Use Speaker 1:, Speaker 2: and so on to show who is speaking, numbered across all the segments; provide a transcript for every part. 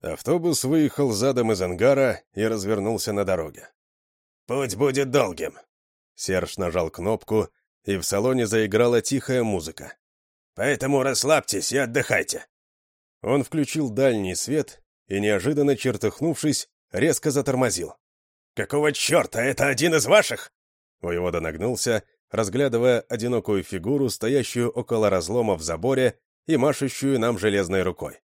Speaker 1: Автобус выехал задом из ангара и развернулся на дороге. «Путь будет долгим!» Серж нажал кнопку, и в салоне заиграла тихая музыка. «Поэтому расслабьтесь и отдыхайте!» Он включил дальний свет и, неожиданно чертыхнувшись, резко затормозил. «Какого черта, это один из ваших?» Воевода нагнулся, разглядывая одинокую фигуру, стоящую около разлома в заборе и машущую нам железной рукой.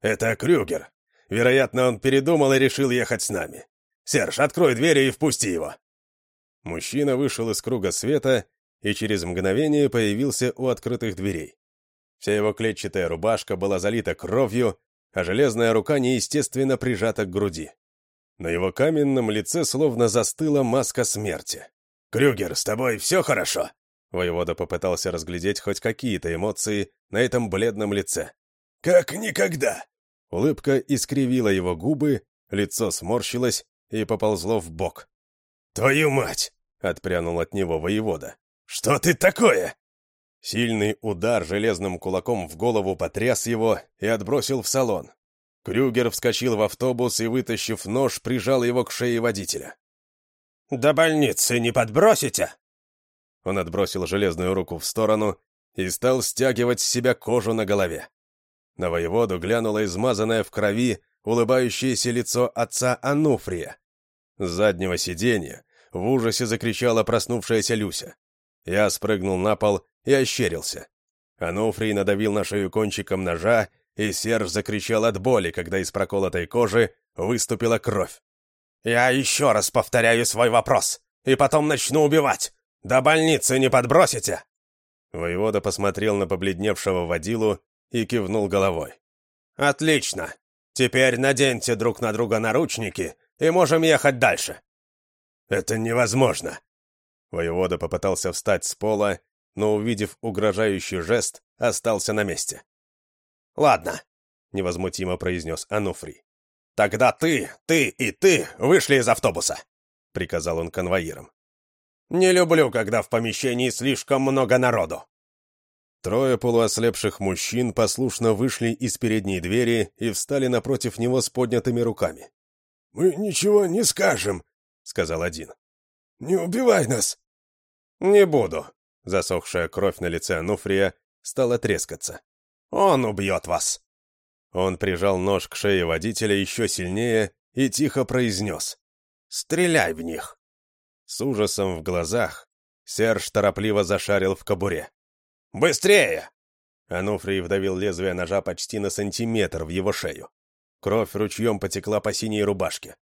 Speaker 1: «Это Крюгер. Вероятно, он передумал и решил ехать с нами. Серж, открой двери и впусти его!» Мужчина вышел из круга света и через мгновение появился у открытых дверей. Вся его клетчатая рубашка была залита кровью, а железная рука неестественно прижата к груди. На его каменном лице словно застыла маска смерти. «Крюгер, с тобой все хорошо?» Воевода попытался разглядеть хоть какие-то эмоции на этом бледном лице. «Как никогда!» Улыбка искривила его губы, лицо сморщилось и поползло в бок. «Твою мать!» — отпрянул от него воевода. «Что ты такое?» Сильный удар железным кулаком в голову потряс его и отбросил в салон. Крюгер вскочил в автобус и, вытащив нож, прижал его к шее водителя.
Speaker 2: «До больницы не подбросите?»
Speaker 1: Он отбросил железную руку в сторону и стал стягивать с себя кожу на голове. На воеводу глянуло измазанное в крови, улыбающееся лицо отца Ануфрия. С заднего сиденья в ужасе закричала проснувшаяся Люся. Я спрыгнул на пол и ощерился. Ануфрий надавил на шею кончиком ножа, и Серж закричал от боли, когда из проколотой кожи выступила кровь.
Speaker 2: «Я еще раз повторяю свой вопрос, и потом начну убивать. До больницы не подбросите?»
Speaker 1: Воевода посмотрел на побледневшего водилу и кивнул головой.
Speaker 2: «Отлично. Теперь наденьте друг на друга наручники, и можем ехать дальше».
Speaker 1: «Это невозможно». Воевода попытался встать с пола, но, увидев угрожающий жест, остался на месте.
Speaker 2: «Ладно», — невозмутимо произнес Ануфрий. «Тогда ты, ты и ты вышли из автобуса», — приказал он конвоирам. «Не люблю, когда в помещении слишком много народу».
Speaker 1: Трое полуослепших мужчин послушно вышли из передней двери и встали напротив него с поднятыми руками.
Speaker 3: «Мы ничего не скажем», — сказал один. «Не убивай нас!»
Speaker 2: «Не буду»,
Speaker 1: Засохшая кровь на лице Ануфрия стала трескаться.
Speaker 2: «Он убьет вас!»
Speaker 1: Он прижал нож к шее водителя еще сильнее и тихо произнес.
Speaker 2: «Стреляй в них!»
Speaker 1: С ужасом в глазах Серж торопливо зашарил в кобуре.
Speaker 2: «Быстрее!»
Speaker 1: Ануфрий вдавил лезвие ножа почти на сантиметр в его шею. Кровь ручьем потекла по синей рубашке.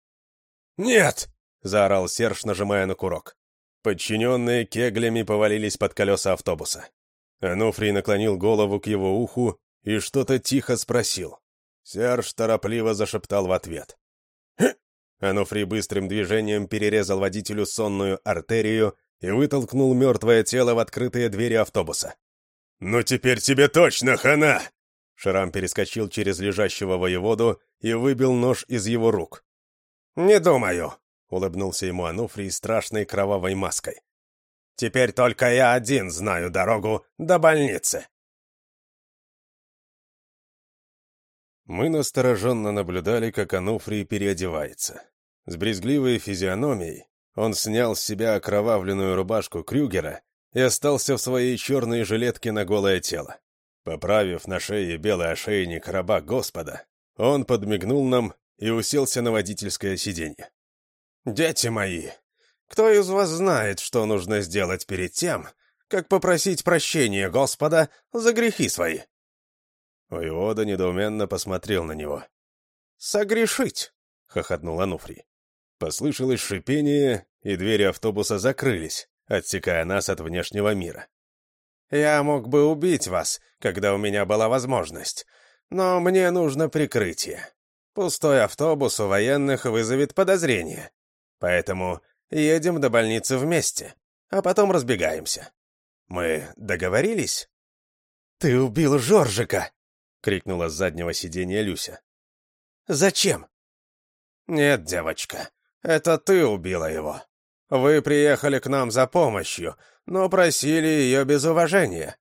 Speaker 3: «Нет!»
Speaker 1: — заорал Серж, нажимая на курок. Подчиненные кеглями повалились под колеса автобуса. Ануфрий наклонил голову к его уху и что-то тихо спросил. Серж торопливо зашептал в ответ. Ануфрий быстрым движением перерезал водителю сонную артерию и вытолкнул мертвое тело в открытые двери автобуса. «Ну теперь тебе точно хана!» Шрам перескочил через лежащего воеводу и выбил нож из его рук.
Speaker 2: «Не думаю», —
Speaker 1: улыбнулся ему Ануфрий страшной кровавой маской.
Speaker 2: «Теперь только я один знаю дорогу до больницы».
Speaker 1: Мы настороженно наблюдали, как Ануфрий переодевается. С брезгливой физиономией он снял с себя окровавленную рубашку Крюгера и остался в своей черной жилетке на голое тело. Поправив на шее белый ошейник раба Господа, он подмигнул нам и уселся на водительское сиденье.
Speaker 2: «Дети мои, кто из вас знает, что нужно сделать перед тем, как попросить прощения Господа за грехи свои?»
Speaker 1: Воевода недоуменно посмотрел на него.
Speaker 2: «Согрешить!» — хохотнул Ануфрий.
Speaker 1: Послышалось шипение, и двери автобуса закрылись, отсекая нас от внешнего мира.
Speaker 2: «Я мог бы убить вас, когда у меня была возможность, но мне нужно прикрытие. Пустой автобус у военных вызовет подозрение. Поэтому едем до больницы вместе, а потом разбегаемся. Мы договорились?»
Speaker 3: «Ты убил Жоржика!»
Speaker 1: — крикнула с заднего сиденья Люся.
Speaker 3: «Зачем?»
Speaker 2: «Нет, девочка, это ты убила его. Вы приехали к нам за помощью, но просили ее без уважения.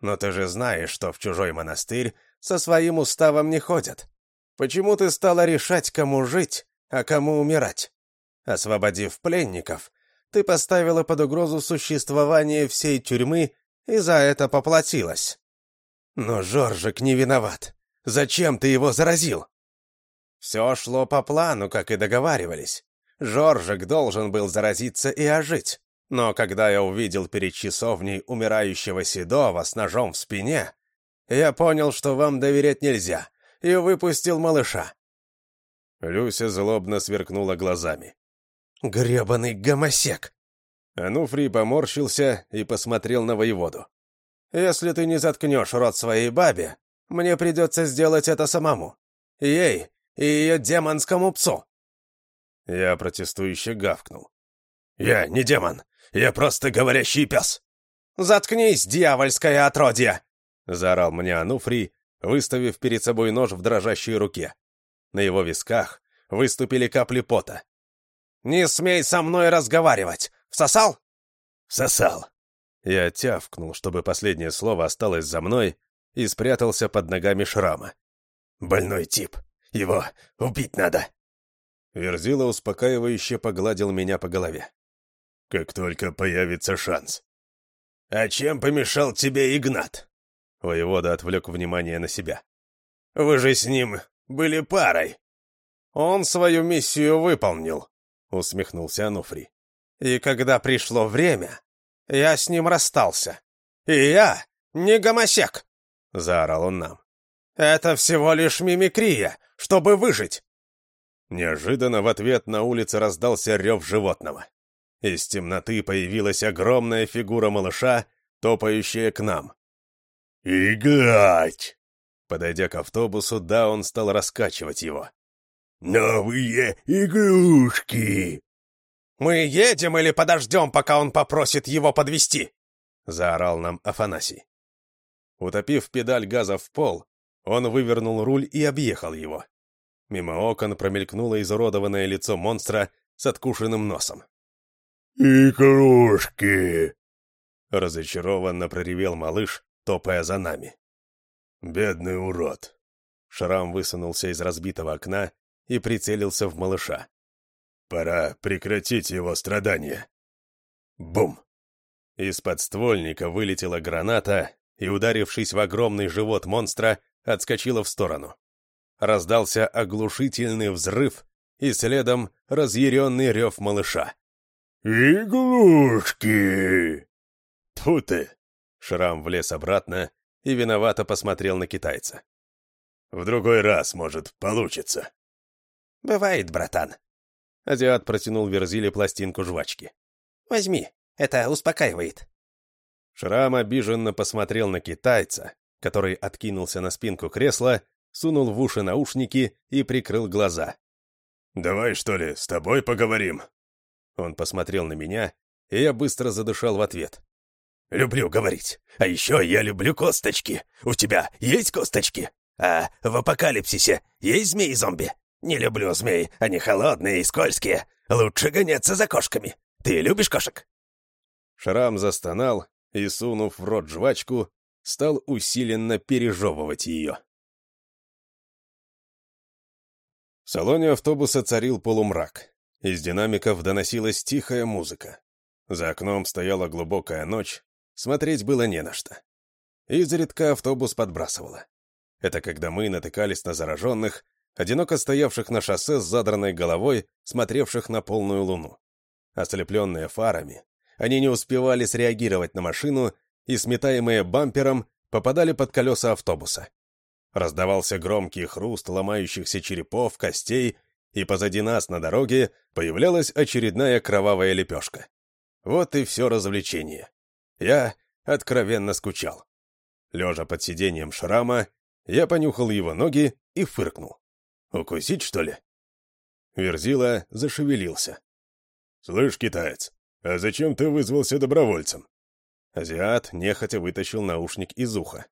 Speaker 2: Но ты же знаешь, что в чужой монастырь со своим уставом не ходят. Почему ты стала решать, кому жить, а кому умирать? Освободив пленников, ты поставила под угрозу существование всей тюрьмы и за это поплатилась. Но Жоржик не виноват. Зачем ты его заразил? Все шло по плану, как и договаривались. Жоржик должен был заразиться и ожить. Но когда я увидел перед часовней умирающего Седова с ножом в спине, я понял, что вам доверять нельзя, и выпустил малыша. Люся злобно сверкнула глазами. «Гребаный гомосек!» Ануфрий поморщился и посмотрел на воеводу. «Если ты не заткнешь рот своей бабе, мне придется сделать это самому. Ей и ее демонскому псу!» Я протестующе гавкнул.
Speaker 3: «Я не демон, я просто говорящий пес!»
Speaker 2: «Заткнись, дьявольское отродье!» — заорал мне Ануфрий, выставив перед собой нож в дрожащей руке. На его висках выступили капли пота. «Не смей со мной разговаривать! Всосал?»
Speaker 3: «Всосал!»
Speaker 2: Я тявкнул, чтобы последнее слово осталось за мной, и спрятался под ногами шрама.
Speaker 3: «Больной тип! Его убить надо!»
Speaker 2: Верзила успокаивающе погладил меня по голове.
Speaker 3: «Как только появится шанс». «А чем помешал тебе Игнат?»
Speaker 2: Воевода отвлек внимание на себя.
Speaker 3: «Вы же с ним были парой».
Speaker 2: «Он свою миссию выполнил», — усмехнулся Ануфрий. «И когда пришло время, я с ним расстался. И я не гомосек!» — заорал он нам. «Это всего лишь мимикрия, чтобы выжить!» Неожиданно в ответ на улице раздался рев животного. Из темноты появилась огромная фигура малыша, топающая к нам.
Speaker 3: «Играть!»
Speaker 2: Подойдя к автобусу, да, он стал раскачивать его.
Speaker 3: «Новые игрушки!»
Speaker 2: «Мы едем или подождем, пока он попросит его подвести? заорал нам Афанасий. Утопив педаль газа в пол, он вывернул руль и объехал его. Мимо окон промелькнуло изуродованное лицо монстра с откушенным носом.
Speaker 3: «Игрушки!»
Speaker 2: Разочарованно проревел малыш, топая за нами.
Speaker 3: «Бедный урод!»
Speaker 2: Шрам высунулся из разбитого окна и прицелился в малыша.
Speaker 3: «Пора прекратить его страдания!» Бум!
Speaker 2: Из подствольника вылетела граната и, ударившись в огромный живот монстра, отскочила в сторону. Раздался оглушительный взрыв и следом разъяренный рев малыша.
Speaker 3: «Иглушки!»
Speaker 2: «Тьфу ты!» Шрам влез обратно и виновато посмотрел на китайца.
Speaker 3: «В другой раз, может, получится».
Speaker 2: «Бывает, братан». Азиат протянул Верзиле пластинку жвачки. «Возьми, это успокаивает». Шрам обиженно посмотрел на китайца, который откинулся на спинку кресла, сунул в уши наушники и прикрыл глаза.
Speaker 3: «Давай, что ли, с тобой поговорим?»
Speaker 2: Он посмотрел на меня, и я быстро задышал в ответ.
Speaker 3: «Люблю говорить. А еще я люблю косточки. У тебя есть косточки? А в апокалипсисе есть змеи-зомби? Не люблю змей, они холодные и скользкие. Лучше гоняться за кошками. Ты любишь кошек?»
Speaker 2: Шрам застонал и, сунув в рот жвачку, стал усиленно пережевывать ее. В салоне автобуса царил полумрак. Из динамиков доносилась тихая музыка. За окном стояла глубокая ночь, смотреть было не на что. Изредка автобус подбрасывало. Это когда мы натыкались на зараженных, одиноко стоявших на шоссе с задранной головой, смотревших на полную луну. Ослепленные фарами, они не успевали среагировать на машину и, сметаемые бампером, попадали под колеса автобуса. Раздавался громкий хруст ломающихся черепов, костей, и позади нас на дороге появлялась очередная кровавая лепешка. Вот и все развлечение. Я откровенно скучал. Лежа под сиденьем шрама, я понюхал его ноги и фыркнул. «Укусить, что ли?» Верзила зашевелился.
Speaker 3: «Слышь, китаец, а зачем ты вызвался добровольцем?»
Speaker 2: Азиат нехотя вытащил наушник из уха.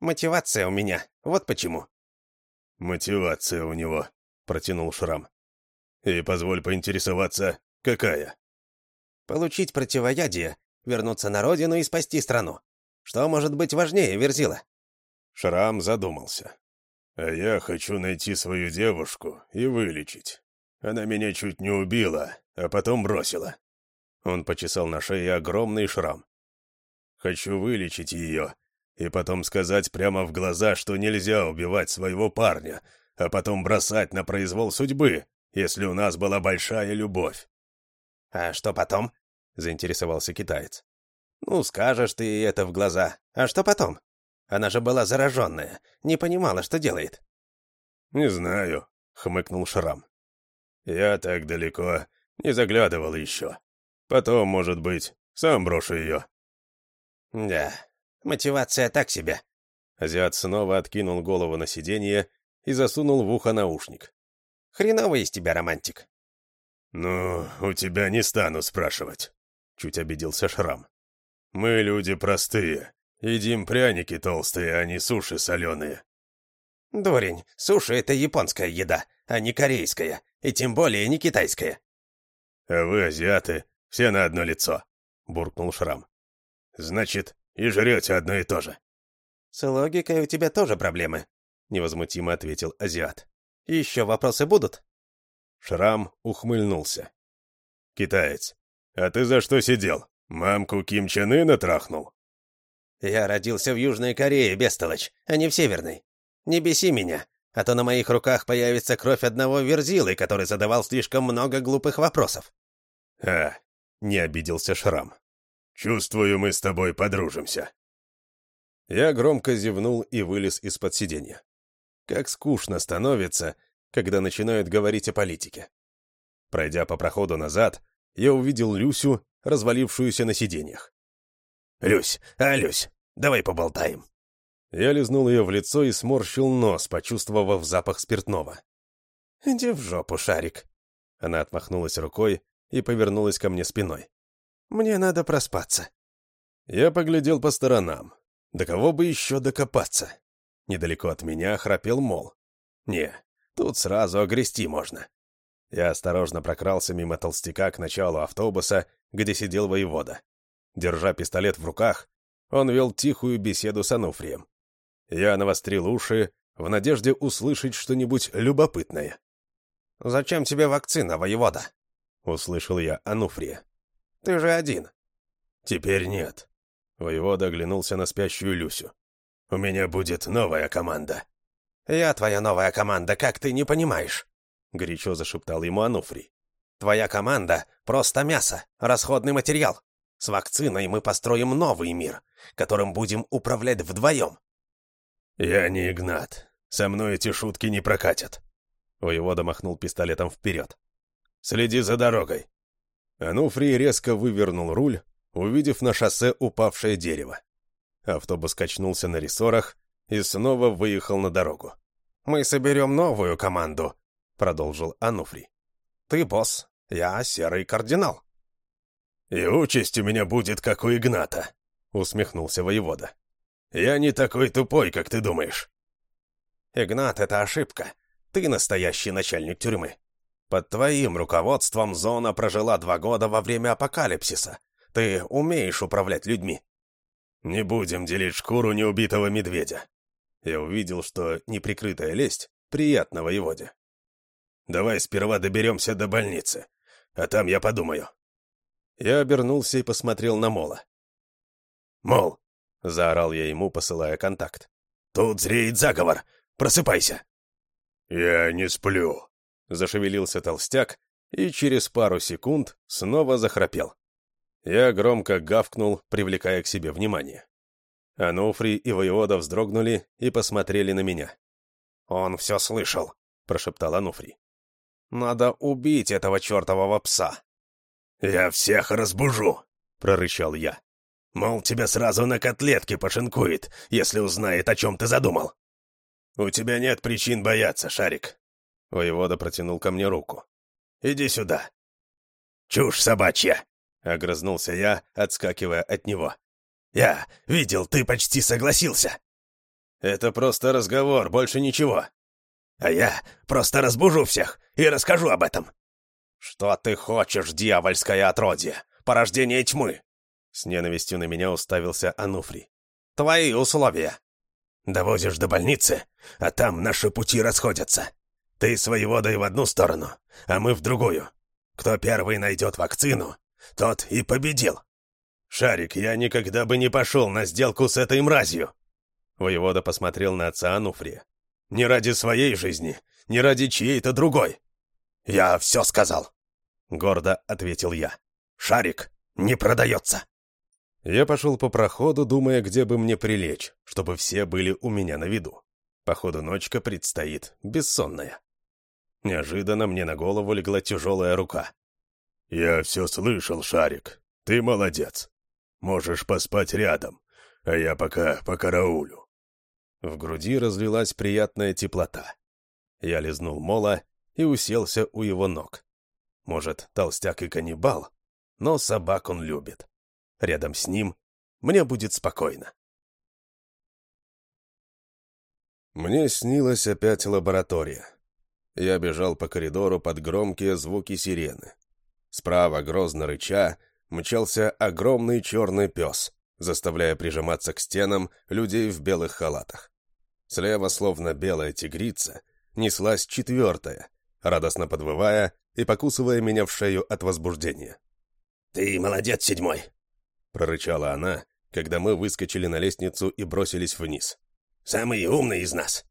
Speaker 2: «Мотивация у меня, вот почему».
Speaker 3: «Мотивация у него», — протянул Шрам. «И позволь поинтересоваться, какая?»
Speaker 2: «Получить противоядие, вернуться на родину и спасти страну. Что может быть важнее, Верзила?» Шрам задумался.
Speaker 1: «А я хочу найти свою девушку и вылечить. Она меня чуть не убила, а потом бросила». Он почесал на шее огромный шрам. «Хочу вылечить ее и потом сказать прямо в глаза, что нельзя убивать своего парня, а потом бросать на произвол судьбы, если у нас была большая любовь».
Speaker 2: «А что потом?» — заинтересовался китаец. «Ну, скажешь ты это в глаза. А что потом? Она же была зараженная, не понимала, что делает».
Speaker 1: «Не знаю», — хмыкнул Шрам. «Я так далеко не заглядывал еще. Потом, может быть, сам брошу ее».
Speaker 2: «Да, мотивация так себе».
Speaker 1: Азиат снова откинул голову на сиденье и засунул в ухо наушник.
Speaker 2: «Хреновый из тебя романтик».
Speaker 1: «Ну, у тебя не стану спрашивать», — чуть обиделся Шрам. «Мы люди простые. Едим пряники толстые, а не суши соленые».
Speaker 2: «Дурень, суши — это японская еда, а не корейская, и тем более не китайская».
Speaker 1: «А вы, азиаты, все на одно лицо», — буркнул Шрам. «Значит, и жрете одно и то же».
Speaker 2: «С логикой у тебя тоже проблемы», — невозмутимо ответил азиат. «Еще вопросы будут?»
Speaker 1: Шрам ухмыльнулся. «Китаец, а ты за что сидел? Мамку Ким Чен Ына трахнул?»
Speaker 2: «Я родился в Южной Корее, бестолочь, а не в Северной. Не беси меня, а то на моих руках появится кровь одного верзилы, который задавал слишком много глупых вопросов».
Speaker 1: «А, не обиделся Шрам. Чувствую, мы с тобой подружимся». Я громко зевнул и вылез из-под сиденья. Как скучно становится, когда начинают говорить о политике. Пройдя по проходу назад, я увидел Люсю, развалившуюся на сиденьях.
Speaker 3: «Люсь, а, Люсь, давай поболтаем».
Speaker 1: Я лизнул ее в лицо и сморщил нос, почувствовав запах спиртного.
Speaker 2: «Иди в жопу, Шарик».
Speaker 1: Она отмахнулась рукой и повернулась ко мне спиной.
Speaker 2: «Мне надо проспаться».
Speaker 1: Я поглядел по сторонам. До кого бы еще докопаться? Недалеко от меня храпел мол. Не, тут сразу огрести можно. Я осторожно прокрался мимо толстяка к началу автобуса, где сидел воевода. Держа пистолет в руках, он вел тихую беседу с Ануфрием. Я навострил уши в надежде услышать что-нибудь любопытное.
Speaker 2: «Зачем тебе вакцина, воевода?»
Speaker 1: — услышал я Ануфрия.
Speaker 2: «Ты же один».
Speaker 1: «Теперь нет». Воевода оглянулся на спящую Люсю. «У меня будет новая команда».
Speaker 2: «Я твоя новая команда, как ты не понимаешь?» — горячо зашептал ему Ануфрий. «Твоя команда — просто мясо, расходный материал. С вакциной мы построим новый мир, которым будем управлять вдвоем».
Speaker 1: «Я не Игнат. Со мной эти шутки не прокатят». Воевода махнул пистолетом вперед. «Следи за дорогой». Ануфрий резко вывернул руль, увидев на шоссе упавшее дерево. Автобус качнулся на рессорах и снова выехал на дорогу.
Speaker 2: «Мы соберем новую команду», — продолжил Ануфрий. «Ты босс, я серый кардинал».
Speaker 1: «И участь у меня будет, как у Игната», — усмехнулся воевода. «Я не такой тупой, как ты думаешь».
Speaker 2: «Игнат — это ошибка. Ты настоящий начальник тюрьмы. Под твоим руководством зона прожила два года во время апокалипсиса. Ты умеешь управлять людьми».
Speaker 1: «Не будем делить шкуру неубитого медведя». Я увидел, что неприкрытая лесть приятна воеводе. «Давай сперва доберемся до больницы, а там я подумаю». Я обернулся и посмотрел на Мола.
Speaker 3: «Мол!»
Speaker 1: — заорал я ему, посылая контакт.
Speaker 3: «Тут зреет заговор! Просыпайся!»
Speaker 1: «Я не сплю!» — зашевелился толстяк и через пару секунд снова захрапел. Я громко гавкнул, привлекая к себе внимание. Ануфрий и воевода вздрогнули и посмотрели на меня.
Speaker 2: «Он все слышал», — прошептал Ануфрий.
Speaker 3: «Надо убить этого чертового пса». «Я всех разбужу», — прорычал я. «Мол, тебя сразу на котлетке пошинкует, если узнает, о чем ты задумал». «У тебя нет причин бояться, Шарик».
Speaker 1: Воевода протянул ко мне руку.
Speaker 3: «Иди сюда». «Чушь собачья», —
Speaker 1: огрызнулся я, отскакивая от него.
Speaker 3: «Я видел, ты почти согласился».
Speaker 1: «Это просто разговор, больше ничего».
Speaker 3: «А я просто разбужу всех и расскажу об этом».
Speaker 2: «Что ты хочешь, дьявольское отродье? Порождение тьмы!»
Speaker 1: С ненавистью на меня уставился Ануфрий.
Speaker 2: «Твои условия!»
Speaker 3: Довозишь до больницы, а там наши пути расходятся. Ты с воеводой в одну сторону, а мы в другую. Кто первый найдет вакцину, тот и победил.
Speaker 1: Шарик, я никогда бы не пошел на сделку с этой мразью. Воевода посмотрел на отца Ануфрия. Не ради своей жизни, не ради чьей-то другой.
Speaker 3: Я все сказал.
Speaker 1: Гордо ответил я.
Speaker 3: Шарик не продается.
Speaker 1: Я пошел по проходу, думая, где бы мне прилечь, чтобы все были у меня на виду. Походу, ночка предстоит бессонная. Неожиданно мне на голову легла тяжелая рука. «Я все слышал, Шарик. Ты молодец. Можешь поспать рядом, а я пока по караулю». В груди разлилась приятная теплота. Я лизнул мола и уселся у его ног. Может, толстяк и каннибал, но собак он любит. Рядом с ним мне будет спокойно. Мне снилась опять лаборатория. Я бежал по коридору под громкие звуки сирены. Справа, грозно рыча, мчался огромный черный пес, заставляя прижиматься к стенам людей в белых халатах. Слева, словно белая тигрица, неслась четвертая, радостно подвывая и покусывая меня в шею от возбуждения.
Speaker 3: «Ты молодец, седьмой!»
Speaker 1: — прорычала она, когда мы выскочили на лестницу и бросились вниз.
Speaker 3: «Самый умный из нас!»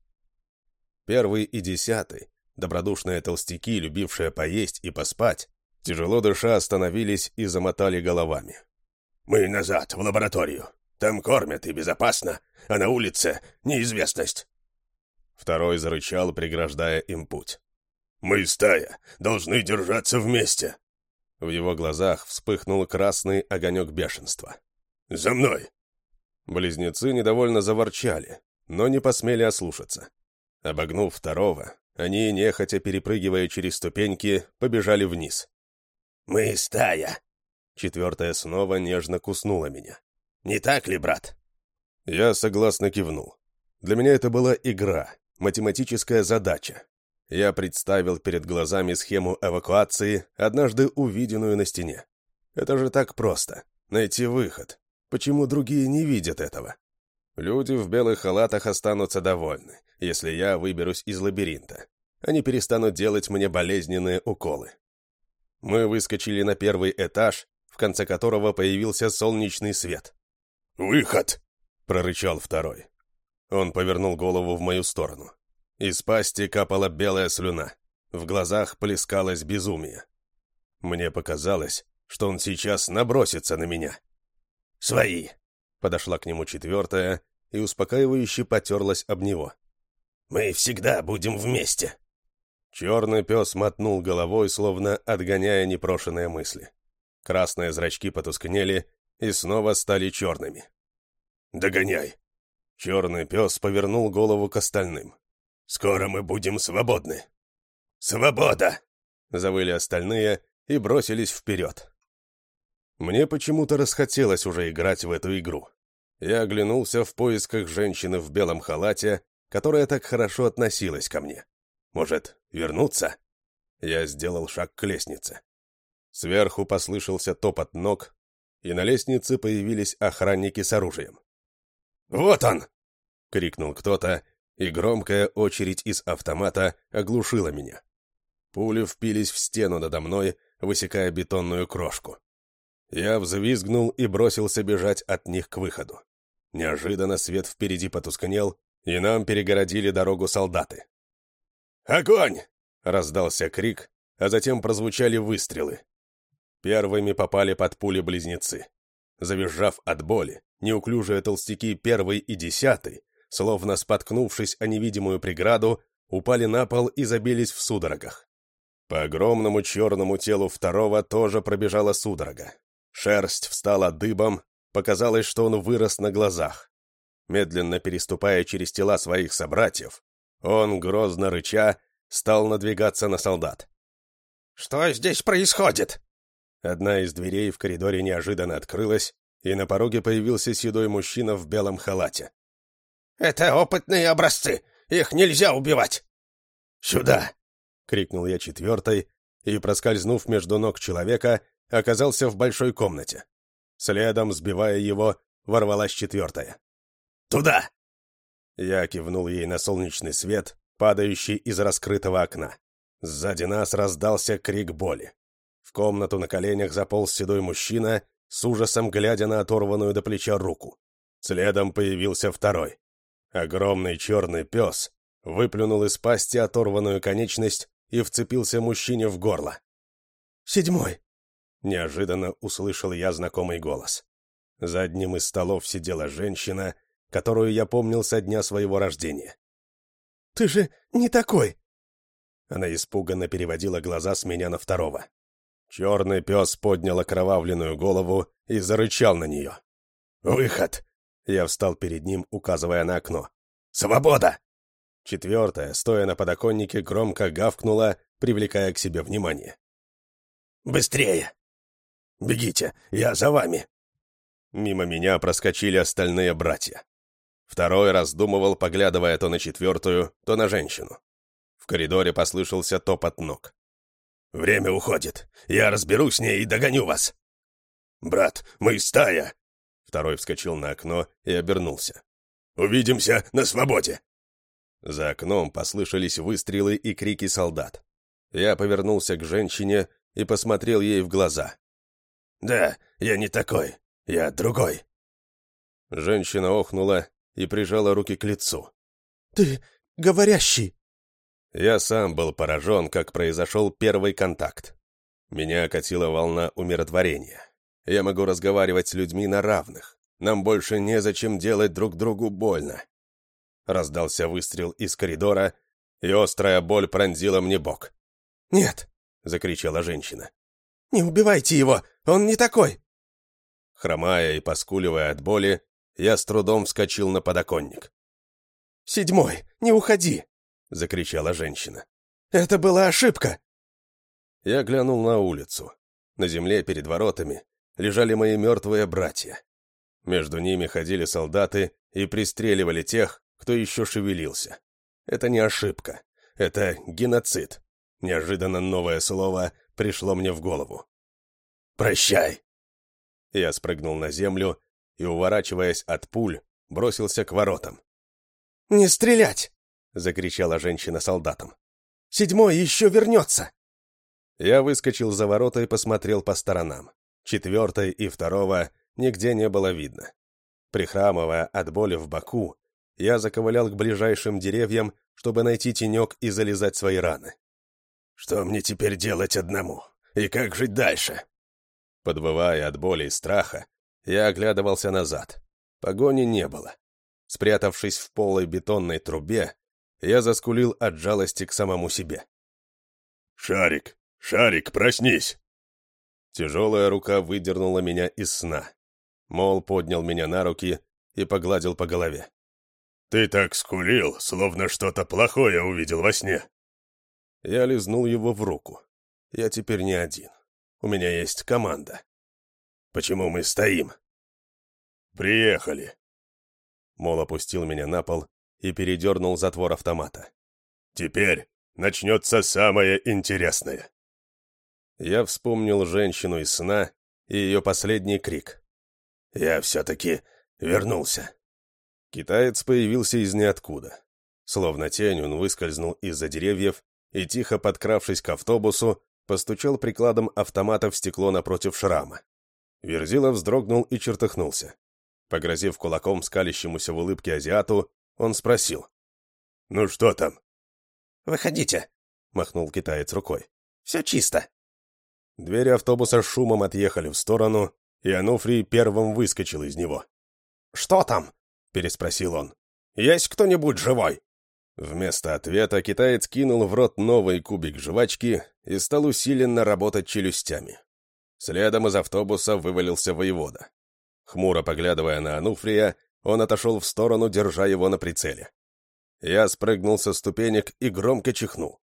Speaker 1: Первый и десятый, добродушные толстяки, любившие поесть и поспать, тяжело дыша остановились и замотали головами.
Speaker 3: «Мы назад, в лабораторию. Там кормят и безопасно, а на улице неизвестность».
Speaker 1: Второй зарычал, преграждая им путь.
Speaker 3: «Мы, стая, должны держаться вместе.
Speaker 1: В его глазах вспыхнул красный огонек бешенства.
Speaker 3: «За мной!»
Speaker 1: Близнецы недовольно заворчали, но не посмели ослушаться. Обогнув второго, они, нехотя перепрыгивая через ступеньки, побежали вниз.
Speaker 3: «Мы стая!»
Speaker 1: Четвертая снова нежно куснула меня.
Speaker 3: «Не так ли, брат?»
Speaker 1: Я согласно кивнул. Для меня это была игра, математическая задача, я представил перед глазами схему эвакуации, однажды увиденную на стене. Это же так просто. Найти выход. Почему другие не видят этого? Люди в белых халатах останутся довольны, если я выберусь из лабиринта. Они перестанут делать мне болезненные уколы. Мы выскочили на первый этаж, в конце которого появился солнечный свет.
Speaker 3: «Выход!»
Speaker 1: — прорычал второй. Он повернул голову в мою сторону. Из пасти капала белая слюна. В глазах плескалось безумие. Мне показалось, что он сейчас набросится на меня.
Speaker 3: «Свои!»
Speaker 1: — подошла к нему четвертая и успокаивающе потерлась об него.
Speaker 3: «Мы всегда будем вместе!»
Speaker 1: Черный пес мотнул головой, словно отгоняя непрошенные мысли. Красные зрачки потускнели и снова стали черными.
Speaker 3: «Догоняй!»
Speaker 1: Черный пес повернул голову к остальным.
Speaker 3: Скоро мы будем свободны. Свобода!»
Speaker 1: Завыли остальные и бросились вперед. Мне почему-то расхотелось уже играть в эту игру. Я оглянулся в поисках женщины в белом халате, которая так хорошо относилась ко мне. Может, вернуться? Я сделал шаг к лестнице. Сверху послышался топот ног, и на лестнице появились охранники с оружием.
Speaker 3: «Вот он!»
Speaker 1: — крикнул кто-то, и громкая очередь из автомата оглушила меня. Пули впились в стену надо мной, высекая бетонную крошку. Я взвизгнул и бросился бежать от них к выходу. Неожиданно свет впереди потускнел, и нам перегородили дорогу солдаты.
Speaker 3: «Огонь!»
Speaker 1: — раздался крик, а затем прозвучали выстрелы. Первыми попали под пули близнецы. Завизжав от боли, неуклюжие толстяки первый и десятый словно споткнувшись о невидимую преграду, упали на пол и забились в судорогах. По огромному черному телу второго тоже пробежала судорога. Шерсть встала дыбом, показалось, что он вырос на глазах. Медленно переступая через тела своих собратьев, он, грозно рыча, стал надвигаться на солдат.
Speaker 3: «Что здесь происходит?»
Speaker 1: Одна из дверей в коридоре неожиданно открылась, и на пороге появился седой мужчина в белом халате.
Speaker 3: Это опытные образцы. Их нельзя убивать. Сюда!»
Speaker 1: — крикнул я четвертой, и, проскользнув между ног человека, оказался в большой комнате. Следом, сбивая его, ворвалась четвертая.
Speaker 3: «Туда!»
Speaker 1: Я кивнул ей на солнечный свет, падающий из раскрытого окна. Сзади нас раздался крик боли. В комнату на коленях заполз седой мужчина, с ужасом глядя на оторванную до плеча руку. Следом появился второй. Огромный черный пес выплюнул из пасти оторванную конечность и вцепился мужчине в горло.
Speaker 2: «Седьмой!»
Speaker 1: — неожиданно услышал я знакомый голос. За одним из столов сидела женщина, которую я помнил со дня своего рождения.
Speaker 2: «Ты же не такой!»
Speaker 1: Она испуганно переводила глаза с меня на второго. Черный пес поднял окровавленную голову и зарычал на нее.
Speaker 3: «Выход!»
Speaker 1: Я встал перед ним, указывая на окно.
Speaker 3: «Свобода!»
Speaker 1: Четвертая, стоя на подоконнике, громко гавкнула, привлекая к себе внимание.
Speaker 3: «Быстрее! Бегите, я за вами!»
Speaker 1: Мимо меня проскочили остальные братья. Второй раздумывал, поглядывая то на четвертую, то на женщину. В коридоре послышался топот ног.
Speaker 3: «Время уходит. Я разберусь с ней и догоню вас!» «Брат, мы стая!»
Speaker 1: Второй вскочил на окно и обернулся.
Speaker 3: «Увидимся на свободе!»
Speaker 1: За окном послышались выстрелы и крики солдат. Я повернулся к женщине и посмотрел ей в глаза.
Speaker 3: «Да, я не такой. Я другой».
Speaker 1: Женщина охнула и прижала руки к лицу.
Speaker 2: «Ты говорящий!»
Speaker 1: Я сам был поражен, как произошел первый контакт. Меня окатила волна умиротворения. Я могу разговаривать с людьми на равных. Нам больше незачем делать друг другу больно. Раздался выстрел из коридора, и острая боль пронзила мне бок.
Speaker 2: «Нет!» — закричала женщина. «Не убивайте его! Он не такой!»
Speaker 1: Хромая и поскуливая от боли, я с трудом вскочил на подоконник.
Speaker 2: «Седьмой, не уходи!» — закричала женщина. «Это была ошибка!»
Speaker 1: Я глянул на улицу. На земле перед воротами лежали мои мертвые братья. Между ними ходили солдаты и пристреливали тех, кто еще шевелился. Это не ошибка. Это геноцид. Неожиданно новое слово пришло мне в голову.
Speaker 3: «Прощай!»
Speaker 1: Я спрыгнул на землю и, уворачиваясь от пуль, бросился к воротам.
Speaker 2: «Не стрелять!» — закричала женщина солдатам. «Седьмой еще вернется!»
Speaker 1: Я выскочил за ворота и посмотрел по сторонам. Четвертой и второго нигде не было видно. Прихрамывая от боли в боку, я заковылял к ближайшим деревьям, чтобы найти тенек и залезать свои раны.
Speaker 3: «Что мне теперь делать одному? И как жить дальше?»
Speaker 1: Подвывая от боли и страха, я оглядывался назад. Погони не было. Спрятавшись в полой бетонной трубе, я заскулил от жалости к самому себе.
Speaker 3: «Шарик! Шарик, проснись!»
Speaker 1: Тяжелая рука выдернула меня из сна. Мол поднял меня на руки и погладил по голове.
Speaker 3: «Ты так скулил, словно что-то плохое увидел во сне».
Speaker 1: Я лизнул его в руку. Я теперь не один. У меня есть команда.
Speaker 3: Почему мы стоим?»
Speaker 1: «Приехали». Мол опустил меня на пол и передернул затвор автомата.
Speaker 3: «Теперь начнется самое интересное».
Speaker 1: Я вспомнил женщину из сна и ее последний крик.
Speaker 3: «Я все-таки вернулся».
Speaker 1: Китаец появился из ниоткуда. Словно тень он выскользнул из-за деревьев и, тихо подкравшись к автобусу, постучал прикладом автомата в стекло напротив шрама. Верзила вздрогнул и чертыхнулся. Погрозив кулаком скалящемуся в улыбке азиату, он спросил.
Speaker 3: «Ну что там?»
Speaker 2: «Выходите», — махнул китаец рукой. «Все чисто».
Speaker 1: Двери автобуса шумом отъехали в сторону, и Ануфрий первым выскочил из него.
Speaker 2: «Что там?» — переспросил он. «Есть кто-нибудь живой?»
Speaker 1: Вместо ответа китаец кинул в рот новый кубик жвачки и стал усиленно работать челюстями. Следом из автобуса вывалился воевода. Хмуро поглядывая на Ануфрия, он отошел в сторону, держа его на прицеле. Я спрыгнул со ступенек и громко чихнул.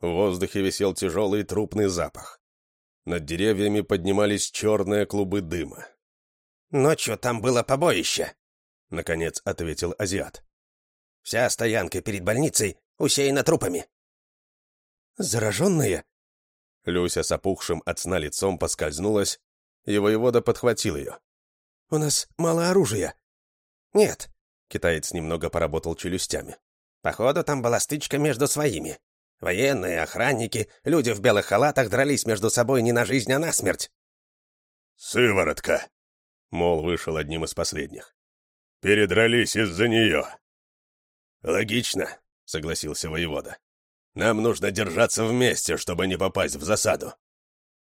Speaker 1: В воздухе висел тяжелый трупный запах. Над деревьями поднимались черные клубы дыма.
Speaker 2: «Ночью там было побоище», —
Speaker 1: наконец ответил азиат.
Speaker 2: «Вся стоянка перед больницей усеяна трупами». «Зараженные?»
Speaker 1: Люся с опухшим от сна лицом поскользнулась, и воевода подхватил ее.
Speaker 2: «У нас мало оружия». «Нет, Китаец немного поработал челюстями.
Speaker 3: «Походу, там была стычка между своими. Военные, охранники, люди в белых халатах дрались между собой не на жизнь, а на смерть».
Speaker 1: «Сыворотка!» Мол вышел одним из последних. «Передрались из-за нее». «Логично», — согласился воевода. «Нам нужно держаться вместе, чтобы не попасть в засаду».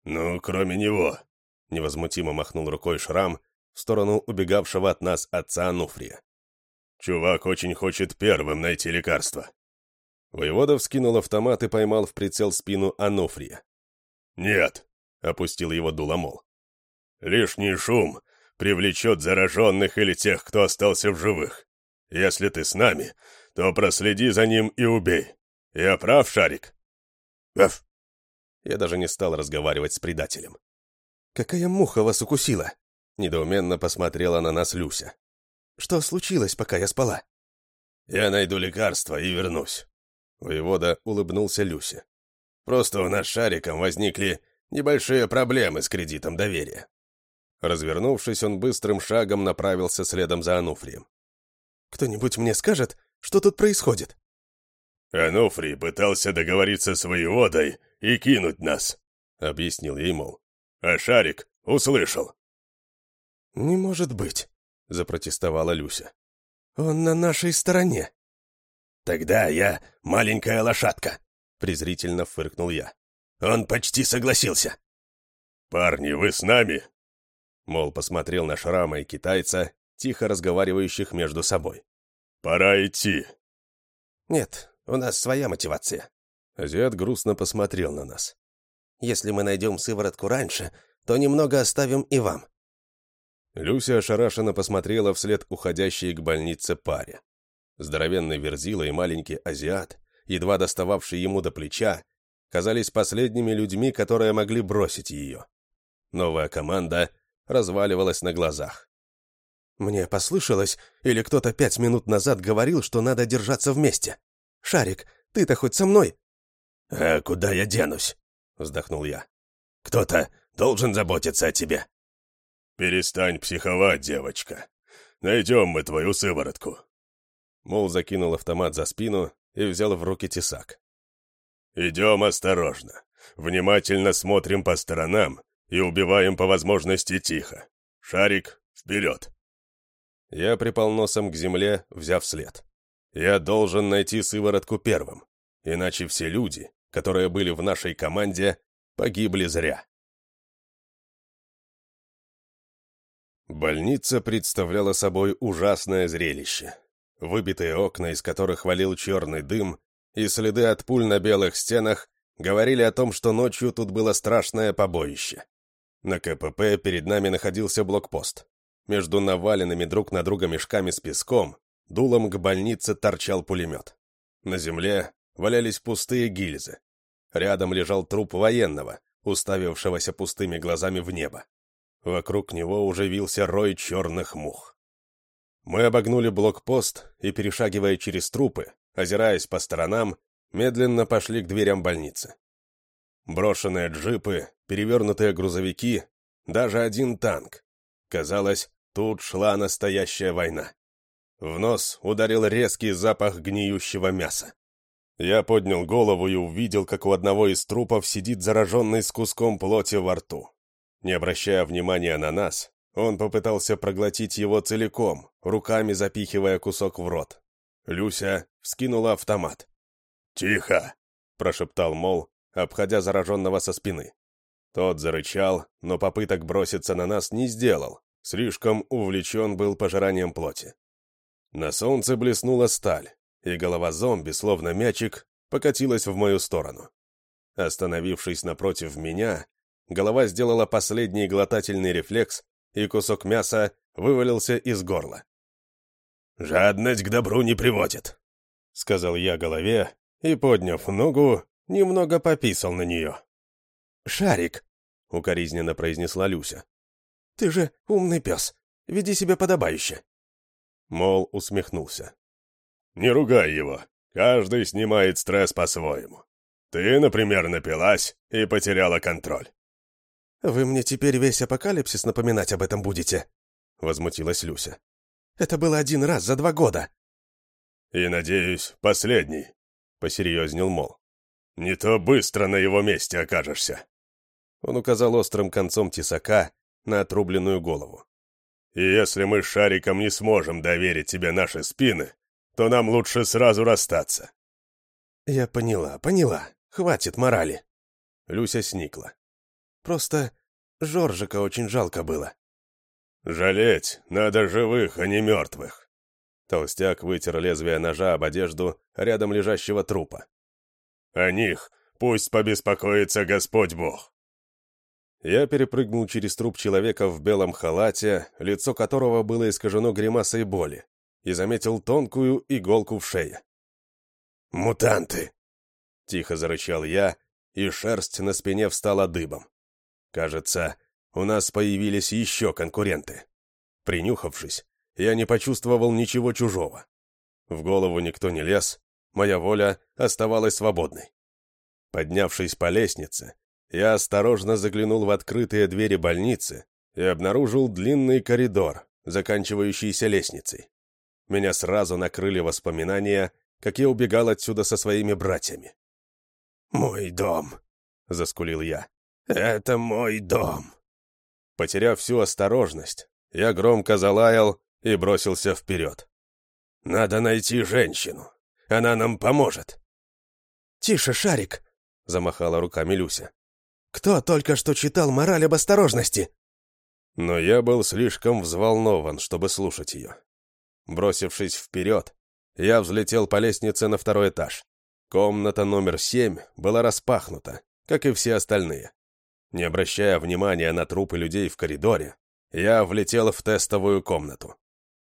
Speaker 1: «Ну, кроме него», — невозмутимо махнул рукой Шрам в сторону убегавшего от нас отца Ануфрия. «Чувак очень хочет первым найти лекарство». Воевода вскинул автомат и поймал в прицел спину Ануфрия. «Нет», — опустил его дуломол. «Лишний шум привлечет зараженных или тех, кто остался в живых. Если ты с нами, то проследи за ним и убей. Я прав, Шарик?» «Эф!» Я даже не стал разговаривать с предателем. «Какая муха вас укусила?» Недоуменно посмотрела на нас Люся. «Что случилось, пока я спала?» «Я найду лекарство и вернусь». Воевода улыбнулся Люсе. «Просто у нас с Шариком возникли небольшие проблемы с кредитом доверия». Развернувшись, он быстрым шагом направился следом за Ануфрием. «Кто-нибудь мне скажет, что тут происходит?» «Ануфрий пытался договориться с воеводой и кинуть нас», — объяснил ей, мол. «А Шарик услышал». «Не может быть», — запротестовала Люся. «Он на нашей стороне». «Тогда я маленькая лошадка», — презрительно фыркнул я. «Он почти согласился». «Парни, вы с нами?» Мол, посмотрел на Шрама и китайца, тихо разговаривающих между собой. «Пора идти». «Нет, у нас своя мотивация». Азиат грустно посмотрел на нас. «Если мы найдем сыворотку раньше, то немного оставим и вам». Люся ошарашенно посмотрела вслед уходящей к больнице паре. Здоровенный верзила и маленький азиат, едва достававший ему до плеча, казались последними людьми, которые могли бросить ее. Новая команда разваливалась на глазах. «Мне послышалось, или кто-то пять минут назад говорил, что надо держаться вместе. Шарик, ты-то хоть со мной?» «А куда я денусь?» — вздохнул я. «Кто-то должен заботиться о тебе». «Перестань психовать, девочка. Найдем мы твою сыворотку». Мол закинул автомат за спину и взял в руки тесак. «Идем осторожно. Внимательно смотрим по сторонам и убиваем по возможности тихо. Шарик, вперед!» Я припал носом к земле, взяв след. Я должен найти сыворотку первым, иначе все люди, которые были в нашей команде, погибли зря. Больница представляла собой ужасное зрелище. Выбитые окна, из которых валил черный дым, и следы от пуль на белых стенах говорили о том, что ночью тут было страшное побоище. На КПП перед нами находился блокпост. Между наваленными друг на друга мешками с песком дулом к больнице торчал пулемет. На земле валялись пустые гильзы. Рядом лежал труп военного, уставившегося пустыми глазами в небо. Вокруг него уже вился рой черных мух. Мы обогнули блокпост и, перешагивая через трупы, озираясь по сторонам, медленно пошли к дверям больницы. Брошенные джипы, перевернутые грузовики, даже один танк. Казалось, тут шла настоящая война. В нос ударил резкий запах гниющего мяса. Я поднял голову и увидел, как у одного из трупов сидит зараженный с куском плоти во рту. Не обращая внимания на нас, он попытался проглотить его целиком, руками запихивая кусок в рот. Люся вскинула автомат. «Тихо!» — прошептал Мол, обходя зараженного со спины. Тот зарычал, но попыток броситься на нас не сделал, слишком увлечен был пожиранием плоти. На солнце блеснула сталь, и голова зомби, словно мячик, покатилась в мою сторону. Остановившись напротив меня, голова сделала последний глотательный рефлекс, и кусок мяса вывалился из горла. «Жадность к добру не приводит», — сказал я голове и, подняв ногу, немного пописал на нее. «Шарик», — укоризненно произнесла Люся. «Ты же умный пес. Веди себя подобающе». Мол усмехнулся. «Не ругай его. Каждый снимает стресс по-своему. Ты, например, напилась и потеряла контроль». «Вы мне теперь весь апокалипсис напоминать об этом будете?» — возмутилась Люся.
Speaker 2: Это было один раз за два года».
Speaker 1: «И, надеюсь, последний», — посерьезнел Мол. «Не то быстро на его месте окажешься». Он указал острым концом тесака на отрубленную голову. «И если мы с Шариком не сможем доверить тебе наши спины, то нам лучше сразу расстаться».
Speaker 2: «Я поняла, поняла. Хватит морали». Люся сникла. «Просто Жоржика очень жалко было».
Speaker 1: «Жалеть надо живых, а не мертвых». Толстяк вытер лезвие ножа об одежду рядом лежащего трупа. «О них пусть побеспокоится Господь Бог». Я перепрыгнул через труп человека в белом халате, лицо которого было искажено гримасой боли, и заметил тонкую иголку в шее.
Speaker 2: «Мутанты!»
Speaker 1: — тихо зарычал я, и шерсть на спине встала дыбом. Кажется, у нас появились еще конкуренты. Принюхавшись, я не почувствовал ничего чужого. В голову никто не лез, моя воля оставалась свободной. Поднявшись по лестнице, я осторожно заглянул в открытые двери больницы и обнаружил длинный коридор, заканчивающийся лестницей. Меня сразу накрыли воспоминания, как я убегал отсюда со своими братьями.
Speaker 2: «Мой дом», — заскулил я. «Это мой дом».
Speaker 1: Потеряв всю осторожность, я громко залаял и бросился вперед.
Speaker 2: «Надо найти женщину. Она нам поможет».
Speaker 4: «Тише, Шарик!» — замахала руками Люся.
Speaker 2: «Кто только что читал мораль об осторожности?»
Speaker 1: Но я был слишком взволнован, чтобы слушать ее. Бросившись вперед, я взлетел по лестнице на второй этаж. Комната номер семь была распахнута, как и все остальные. Не обращая внимания на трупы людей в коридоре, я влетел в тестовую комнату.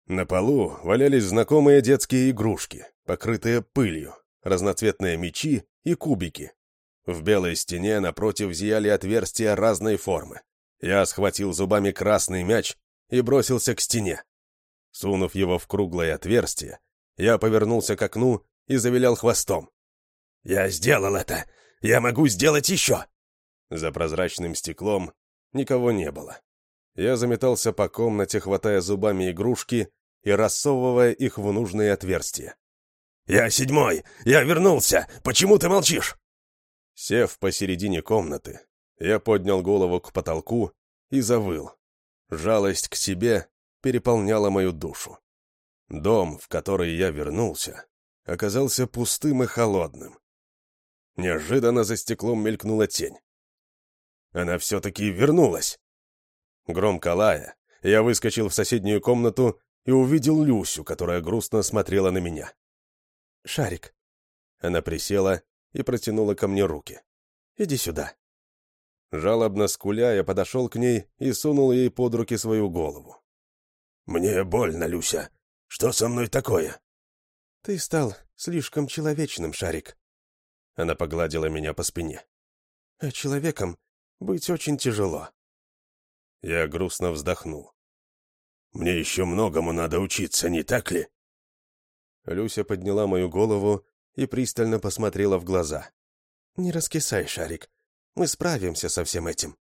Speaker 1: На полу валялись знакомые детские игрушки, покрытые пылью, разноцветные мечи и кубики. В белой стене напротив зияли отверстия разной формы. Я схватил зубами красный мяч и бросился к стене. Сунув его в круглое отверстие, я повернулся к окну и завилял хвостом.
Speaker 2: «Я сделал это! Я могу сделать еще!»
Speaker 1: За прозрачным стеклом никого не было. Я заметался по комнате, хватая зубами игрушки и рассовывая их в нужные отверстия.
Speaker 2: «Я седьмой! Я вернулся! Почему ты молчишь?»
Speaker 1: Сев посередине комнаты, я поднял голову к потолку и завыл. Жалость к себе переполняла мою душу. Дом, в который я вернулся, оказался пустым и холодным. Неожиданно за стеклом мелькнула тень. Она все-таки вернулась. Громко лая, я выскочил в соседнюю комнату и увидел Люсю, которая грустно смотрела на меня.
Speaker 4: «Шарик».
Speaker 1: Она присела и протянула ко мне руки.
Speaker 4: «Иди сюда».
Speaker 1: Жалобно скуля, я подошел к ней и сунул ей под руки свою голову.
Speaker 2: «Мне больно, Люся. Что со мной такое?»
Speaker 4: «Ты стал слишком человечным, Шарик».
Speaker 1: Она погладила меня по спине.
Speaker 4: «А человеком быть очень тяжело».
Speaker 1: Я грустно вздохнул.
Speaker 2: «Мне еще многому надо учиться, не так ли?»
Speaker 1: Люся подняла мою голову и пристально посмотрела в глаза.
Speaker 4: «Не раскисай, Шарик. Мы справимся со всем этим».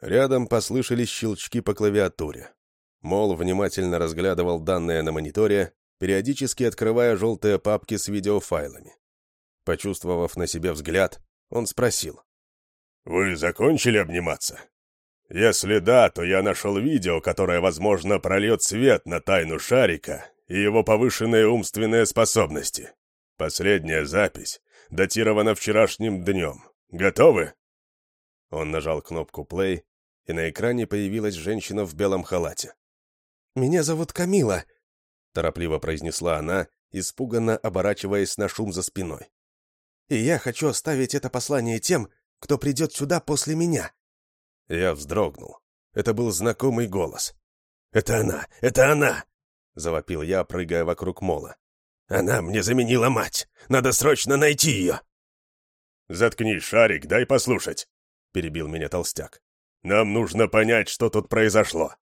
Speaker 1: Рядом послышались щелчки по клавиатуре. Мол внимательно разглядывал данные на мониторе, периодически открывая желтые папки с видеофайлами. Почувствовав на себе взгляд, он спросил.
Speaker 3: «Вы закончили обниматься? Если да, то я нашел видео, которое, возможно, прольет свет на тайну шарика и его повышенные умственные способности. Последняя запись датирована вчерашним днем. Готовы?»
Speaker 1: Он нажал кнопку «плей», и на экране появилась женщина в белом халате.
Speaker 4: «Меня зовут Камила», —
Speaker 1: торопливо произнесла она, испуганно оборачиваясь на шум за спиной.
Speaker 4: «И я хочу оставить это послание тем, кто придет сюда после меня».
Speaker 1: Я вздрогнул. Это был знакомый голос.
Speaker 2: «Это она! Это она!»
Speaker 1: — завопил я, прыгая вокруг мола.
Speaker 2: «Она мне заменила мать! Надо срочно найти ее!»
Speaker 3: «Заткнись, Шарик, дай послушать!» — перебил меня толстяк. «Нам нужно понять, что тут произошло!»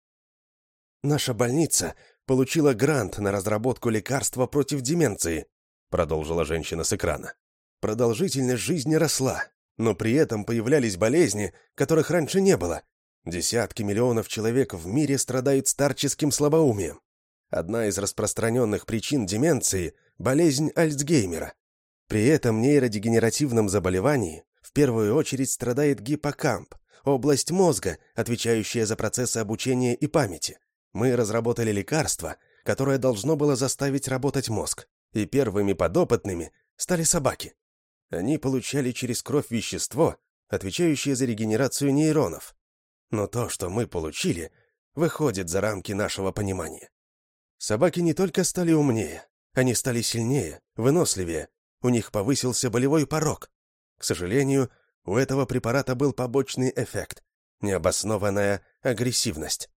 Speaker 4: «Наша больница получила грант на разработку лекарства против деменции», продолжила женщина с экрана. «Продолжительность жизни росла, но при этом появлялись болезни, которых раньше не было. Десятки миллионов человек в мире страдают старческим слабоумием. Одна из распространенных причин деменции – болезнь Альцгеймера. При этом нейродегенеративном заболевании в первую очередь страдает гиппокамп, область мозга, отвечающая за процессы обучения и памяти. Мы разработали лекарство, которое должно было заставить работать мозг, и первыми подопытными стали собаки. Они получали через кровь вещество, отвечающее за регенерацию нейронов. Но то, что мы получили, выходит за рамки нашего понимания. Собаки не только стали умнее, они стали сильнее, выносливее, у них повысился болевой порог. К сожалению, у этого препарата был побочный эффект – необоснованная агрессивность.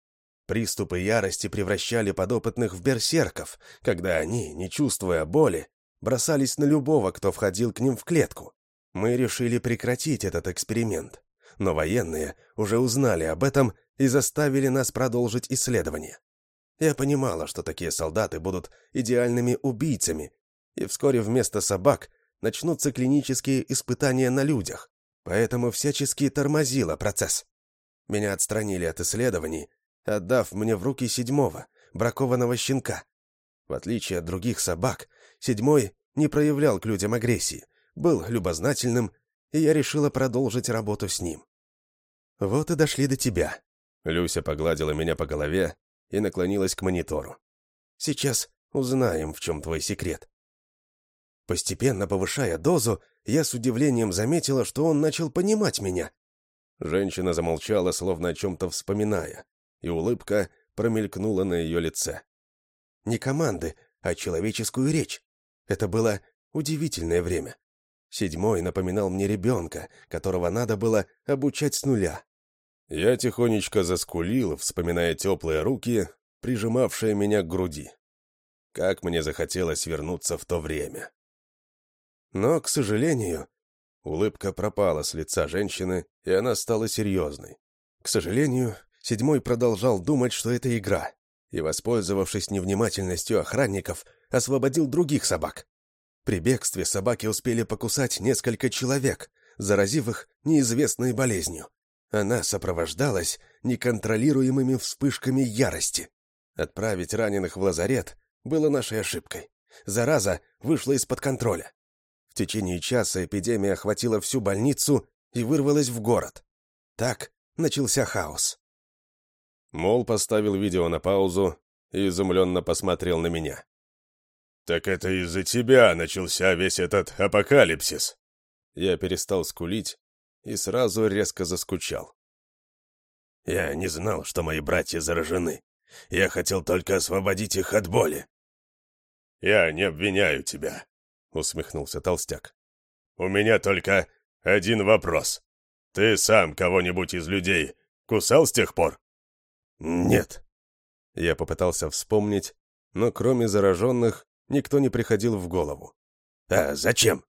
Speaker 4: Приступы ярости превращали подопытных в берсерков, когда они, не чувствуя боли, бросались на любого, кто входил к ним в клетку. Мы решили прекратить этот эксперимент, но военные уже узнали об этом и заставили нас продолжить исследование. Я понимала, что такие солдаты будут идеальными убийцами, и вскоре вместо собак начнутся клинические испытания на людях, поэтому всячески тормозила процесс. Меня отстранили от исследований, отдав мне в руки седьмого, бракованного щенка. В отличие от других собак, седьмой не проявлял к людям агрессии, был любознательным, и я решила продолжить работу с ним. Вот и дошли до тебя. Люся погладила меня по голове и наклонилась к монитору. «Сейчас узнаем, в чем твой секрет». Постепенно повышая дозу, я с удивлением заметила, что он начал понимать меня. Женщина замолчала, словно о чем-то вспоминая, и улыбка промелькнула на ее лице. Не команды, а человеческую речь. Это было удивительное время. Седьмой напоминал мне ребенка, которого надо было обучать с нуля. Я тихонечко заскулил, вспоминая теплые руки, прижимавшие меня к груди. Как мне захотелось вернуться в то время. Но, к сожалению, улыбка пропала с лица женщины, и она стала серьезной. К сожалению, седьмой продолжал думать, что это игра, и, воспользовавшись невнимательностью охранников, освободил других собак. При бегстве собаки успели покусать несколько человек, заразив их неизвестной болезнью. Она сопровождалась неконтролируемыми вспышками ярости. Отправить раненых в лазарет было нашей ошибкой. Зараза вышла из-под контроля. В течение часа эпидемия охватила всю больницу и вырвалась в город. Так начался хаос. Мол поставил видео на паузу и изумленно посмотрел на меня.
Speaker 1: «Так это из-за тебя начался весь этот апокалипсис!»
Speaker 4: Я перестал скулить и сразу резко заскучал.
Speaker 3: «Я не знал, что мои братья заражены. Я хотел только освободить их от боли».
Speaker 1: «Я не обвиняю тебя», — усмехнулся толстяк. «У меня только один вопрос. Ты сам кого-нибудь из людей кусал с тех пор?»
Speaker 3: «Нет».
Speaker 4: Я попытался вспомнить, но кроме зараженных никто не приходил в голову.
Speaker 3: «А зачем?»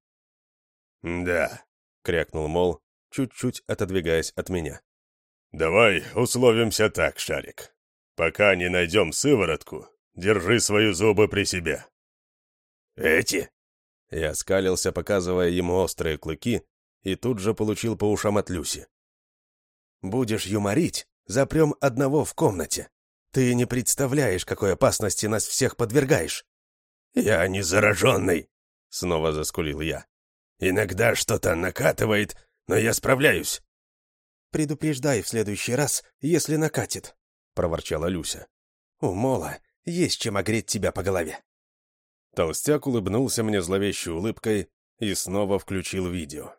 Speaker 1: «Да», — крякнул Мол, чуть-чуть отодвигаясь от меня. «Давай условимся так, Шарик. Пока не найдем сыворотку, держи свои зубы при себе».
Speaker 3: «Эти?»
Speaker 4: Я скалился, показывая ему острые клыки, и тут же получил по ушам от Люси. «Будешь юморить, запрем одного в комнате. Ты не представляешь, какой опасности нас всех подвергаешь».
Speaker 3: «Я не зараженный», —
Speaker 4: снова заскулил я.
Speaker 3: «Иногда что-то накатывает, но я справляюсь».
Speaker 4: «Предупреждай в следующий раз, если накатит», — проворчала Люся. «У Мола есть чем огреть тебя по голове». Толстяк улыбнулся мне зловещей улыбкой и снова включил видео.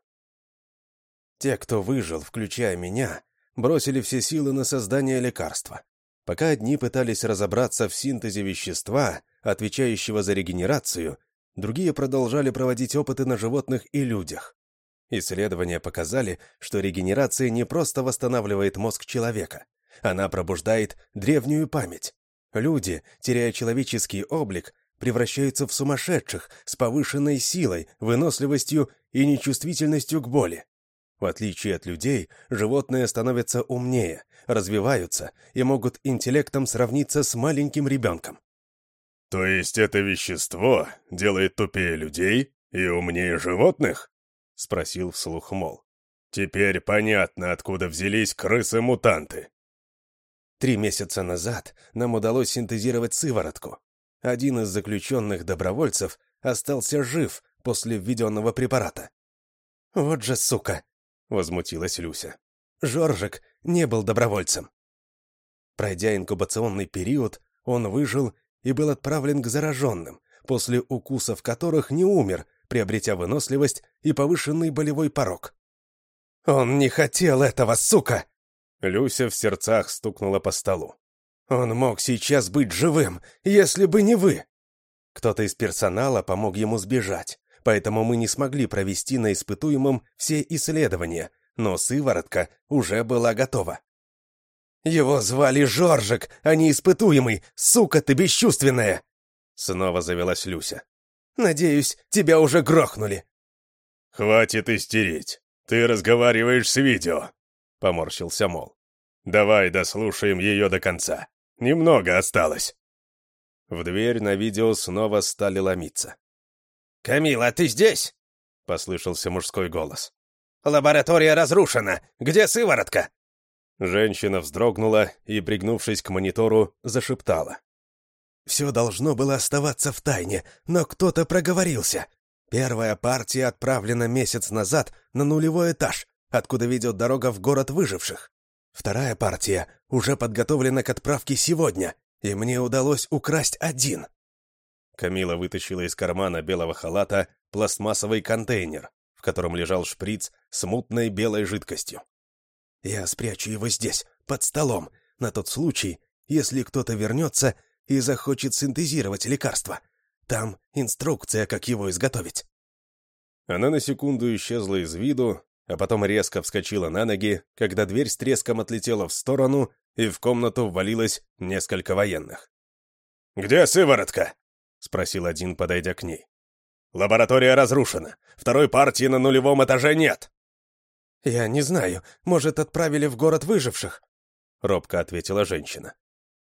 Speaker 4: Те, кто выжил, включая меня, бросили все силы на создание лекарства. Пока одни пытались разобраться в синтезе вещества, отвечающего за регенерацию, другие продолжали проводить опыты на животных и людях. Исследования показали, что регенерация не просто восстанавливает мозг человека, она пробуждает древнюю память. Люди, теряя человеческий облик, превращаются в сумасшедших с повышенной силой, выносливостью и нечувствительностью к боли. В отличие от людей, животные становятся умнее, развиваются и могут интеллектом сравниться с маленьким ребенком.
Speaker 1: То есть это вещество делает тупее людей и умнее животных? — спросил вслух Мол. «Теперь понятно, откуда взялись крысы-мутанты».
Speaker 4: Три месяца назад нам удалось синтезировать сыворотку. Один из заключенных добровольцев остался жив после введенного препарата. «Вот же сука!» — возмутилась Люся. «Жоржик не был добровольцем». Пройдя инкубационный период, он выжил и был отправлен к зараженным, после укусов которых не умер, приобретя выносливость и повышенный болевой порог. «Он не хотел этого, сука!» Люся в сердцах стукнула по столу. «Он мог сейчас быть живым, если бы не вы!» Кто-то из персонала помог ему сбежать, поэтому мы не смогли провести на испытуемом все исследования, но сыворотка уже была готова. «Его звали Жоржик, а не испытуемый, сука ты бесчувственная!» Снова завелась Люся. «Надеюсь, тебя уже грохнули!»
Speaker 1: «Хватит истерить, ты разговариваешь с видео!» Поморщился Мол. «Давай дослушаем ее до конца. Немного осталось».
Speaker 4: В дверь на видео снова стали ломиться.
Speaker 2: «Камила, ты здесь?» — послышался мужской голос. «Лаборатория разрушена. Где сыворотка?»
Speaker 4: Женщина вздрогнула и, пригнувшись к монитору, зашептала. «Все должно было оставаться в тайне, но кто-то проговорился. Первая партия отправлена месяц назад на нулевой этаж, откуда ведет дорога в город выживших. Вторая партия уже подготовлена к отправке сегодня, и мне удалось украсть один». Камила вытащила из кармана белого халата пластмассовый контейнер, в котором лежал шприц с мутной белой жидкостью. Я спрячу его здесь, под столом, на тот случай, если кто-то вернется и захочет синтезировать лекарство. Там инструкция, как его изготовить».
Speaker 1: Она на секунду исчезла из виду, а потом резко вскочила на ноги, когда дверь с треском отлетела в сторону, и в комнату ввалилось несколько военных. «Где сыворотка?» — спросил один, подойдя к ней. «Лаборатория разрушена. Второй партии на нулевом этаже нет».
Speaker 4: «Я не знаю. Может, отправили в город выживших?» — робко ответила женщина.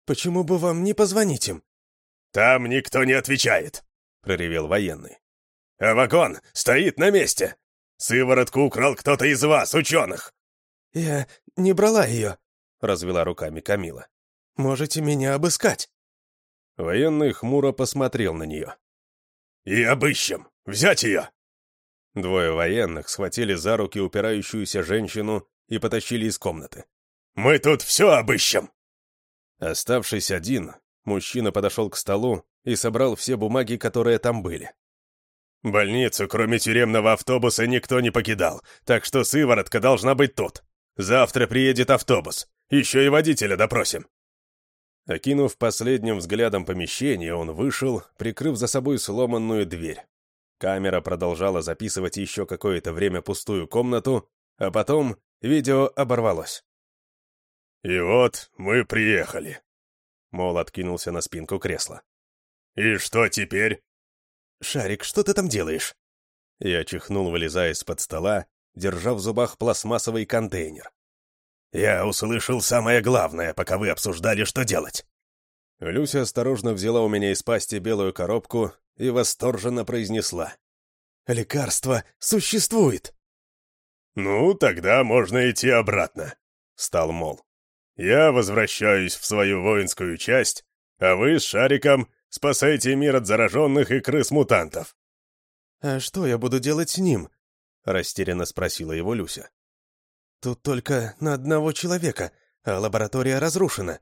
Speaker 4: «Почему бы вам не позвонить им?»
Speaker 1: «Там никто не отвечает», — проревел военный. «А вагон стоит на месте. Сыворотку украл кто-то из вас, ученых».
Speaker 4: «Я не брала ее», — развела руками Камила. «Можете меня обыскать».
Speaker 1: Военный хмуро посмотрел на нее. «И обыщем. Взять ее!»
Speaker 4: Двое военных схватили за руки упирающуюся женщину и потащили из комнаты.
Speaker 1: «Мы тут все обыщем!»
Speaker 4: Оставшись один, мужчина подошел к столу и собрал все бумаги, которые там были.
Speaker 1: «Больницу, кроме тюремного автобуса, никто не покидал, так что сыворотка должна быть тут. Завтра приедет автобус. Еще и водителя допросим».
Speaker 4: Окинув последним взглядом помещение, он вышел, прикрыв за собой сломанную дверь. Камера продолжала записывать еще какое-то время пустую комнату, а потом видео оборвалось.
Speaker 1: «И вот мы приехали», —
Speaker 4: Мол откинулся на спинку кресла.
Speaker 1: «И что теперь?»
Speaker 4: «Шарик, что ты там делаешь?» Я чихнул, вылезая из-под стола, держа в зубах пластмассовый контейнер.
Speaker 3: «Я услышал самое главное, пока вы обсуждали, что делать».
Speaker 4: Люся осторожно взяла у меня из пасти белую коробку и восторженно произнесла. «Лекарство существует!»
Speaker 1: «Ну, тогда можно идти обратно», — стал Мол. «Я возвращаюсь в свою воинскую часть, а вы с Шариком спасайте мир от зараженных и крыс-мутантов».
Speaker 4: «А что я буду делать с ним?» — растерянно спросила его Люся. «Тут только на одного человека, а лаборатория разрушена».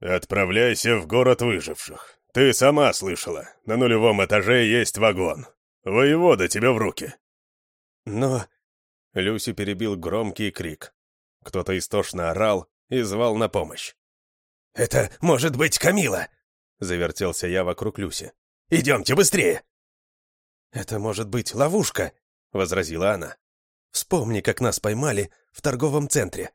Speaker 1: «Отправляйся в город выживших. «Ты сама слышала. На нулевом этаже есть вагон. Воевода тебе в руки».
Speaker 4: «Но...» Люси перебил громкий крик. Кто-то истошно орал и звал на помощь.
Speaker 3: «Это может быть Камила!» Завертелся я вокруг Люси. «Идемте быстрее!»
Speaker 4: «Это может быть ловушка!» — возразила она. «Вспомни, как нас поймали в торговом центре.